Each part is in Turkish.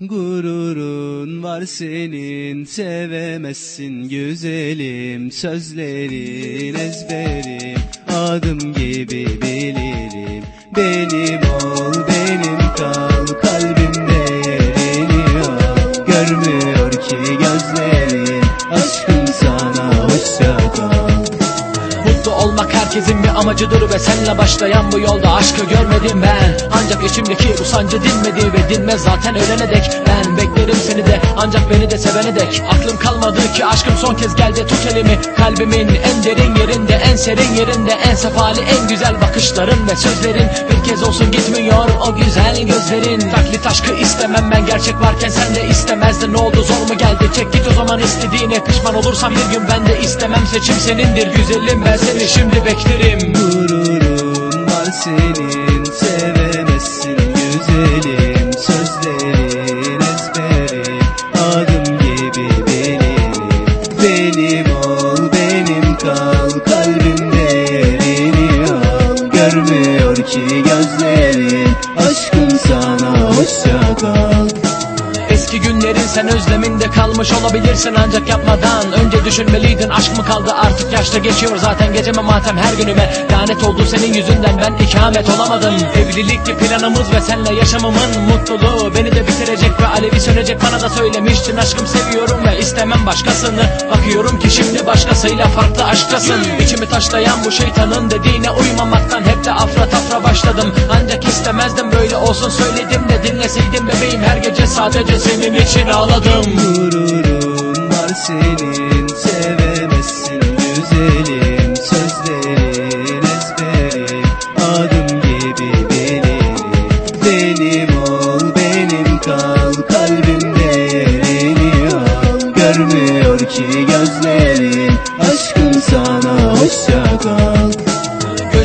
Gururun var senin sevemezsin güzelim. Sözlerin ezberim adım gibi bilirim. Benim ol benim herkesin bir amacıdır ve senle başlayan bu yolda aşkı görmedim ben. Ancak içimdeki bu sancı dinmedi ve dinmez zaten ölene dek. Ben beklerim seni de ancak beni de sevene dek. Aklım kalmadı ki aşkım son kez geldi tut elimi. Kalbimin en derin yerinde en serin yerinde En sefali en güzel bakışların ve sözlerin. Bir kez olsun gitmiyor o güzel gözlerin. Taklit aşkı istemem ben gerçek varken sen de istemezdin. Ne oldu zor mu geldi? Çek git o zaman istediğine Pişman olursam bir gün ben de istemem. Seçim senindir Güzelim ben seni şimdi beklerim Gururun var senin sevemezsin güzelim. Sözlerin ezberim adım gibi bilirim Benim ol benim kal kalbimde yerini al. Görmüyor ki gözlerin aşkım sana hoşça kal Günlerin sen özleminde kalmış olabilirsin ancak yapmadan. Önce düşünmeliydin aşk mı kaldı? Artık yaşta geçiyor zaten geceme matem her günüme. Lanet oldu senin yüzünden ben ikamet olamadım. Evlilikti planımız ve senle yaşamımın mutluluğu Beni de bitirecek ve alevi sönecek. Bana da söylemiştin Aşkım seviyorum ve istemem başkasını. Bakıyorum ki şimdi başkasıyla farklı aşktasın. İçimi taşlayan bu şeytanın dediğine uymamaktan hep de afra tafra başladım. Ancak istemezdim böyle olsun söyledim de dinleseydim bebeğim. Her gece sadece senin için ağladım. Gururun var senin sevemezsin güzelim. Sözlerin ezberim adım gibi bilirim Benim ol benim kal kalbimde yerini Görmüyor ki gözlerin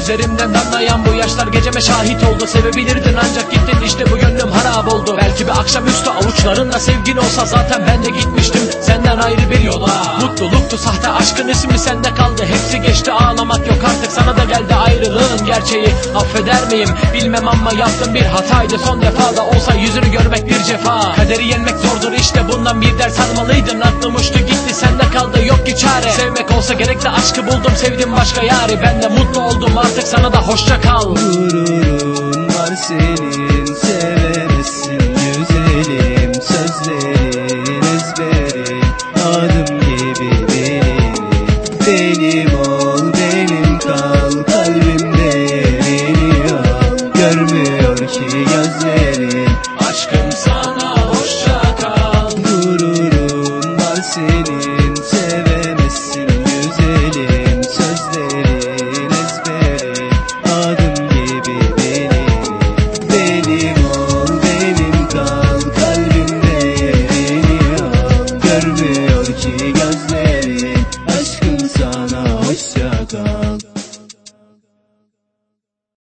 Gözlerimden damlayan bu yaşlar geceme şahit oldu. Sevebilirdin ancak gittin işte bu gönlüm harap oldu. Belki bir akşamüstü avuçlarında sevgin olsa zaten ben de gitmiştim. Senden ayrı bir yola. Mutluluktu sahte aşkın ismi sende kaldı. Hepsi geçti ağlamak yok artık. Sana da geldi ayrılığın gerçeği. Affeder miyim? Bilmem ama yaptım bir hataydı. Son defa da olsa yüzünü görmek bir cefa. Kaderi yenmek zordur işte. Bundan bir ders almalıydın. Aklım uçtu gitti. Sende ki çare. Sevmek olsa gerek de aşkı buldum sevdim başka yari. Ben de mutlu oldum artık sana da hoşça kal. Gururun var senin sevemezsin